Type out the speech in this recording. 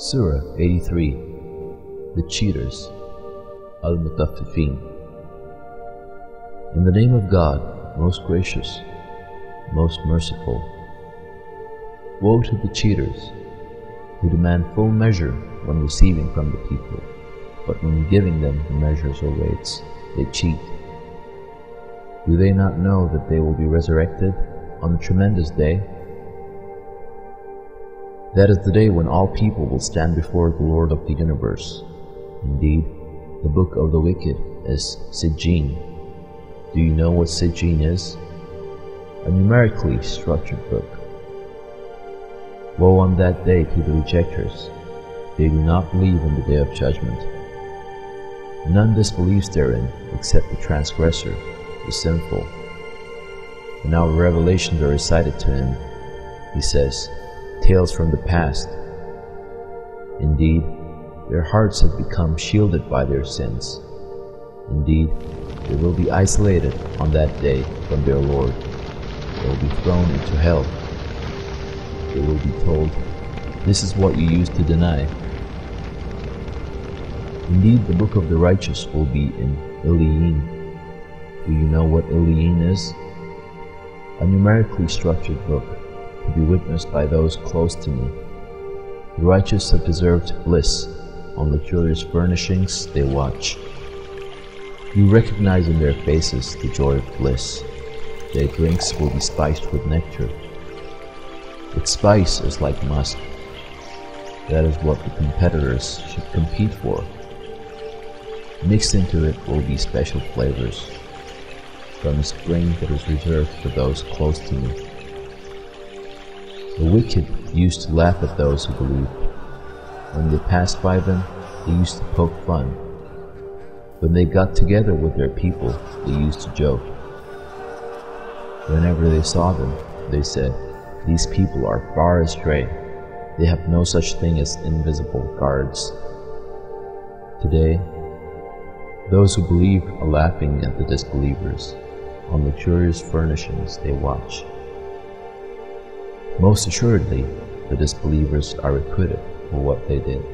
Surah 83 The Cheaters Al Mutaffifin In the name of God, most gracious, most merciful. Woe to the cheaters who demand full measure when receiving from the people, but when giving them the measures or weights, they cheat. Do they not know that they will be resurrected on the tremendous day? That is the day when all people will stand before the Lord of the universe. Indeed, the book of the wicked is Sijin. Do you know what Sijin is? A numerically structured book. Woe on that day to the rejectors. They do not believe in the day of judgment. None disbelieves therein except the transgressor, the sinful. When our revelations are recited to him, he says, Tales from the past. Indeed, their hearts have become shielded by their sins. Indeed, they will be isolated on that day from their Lord. They will be thrown into hell. They will be told, This is what you used to deny. Indeed, the book of the righteous will be in Illiyeen. Do you know what Illiyeen is? A numerically structured book to be witnessed by those close to me. The righteous have deserved bliss. On luxurious furnishings they watch. You recognize in their faces the joy of bliss. Their drinks will be spiced with nectar. Its spice is like musk. That is what the competitors should compete for. Mixed into it will be special flavors from a spring that is reserved for those close to me. The wicked used to laugh at those who believed. When they passed by them, they used to poke fun. When they got together with their people, they used to joke. Whenever they saw them, they said, These people are far astray. They have no such thing as invisible guards. Today, those who believe are laughing at the disbelievers. On luxurious furnishings they watch. Most assuredly, the disbelievers are requited for what they did.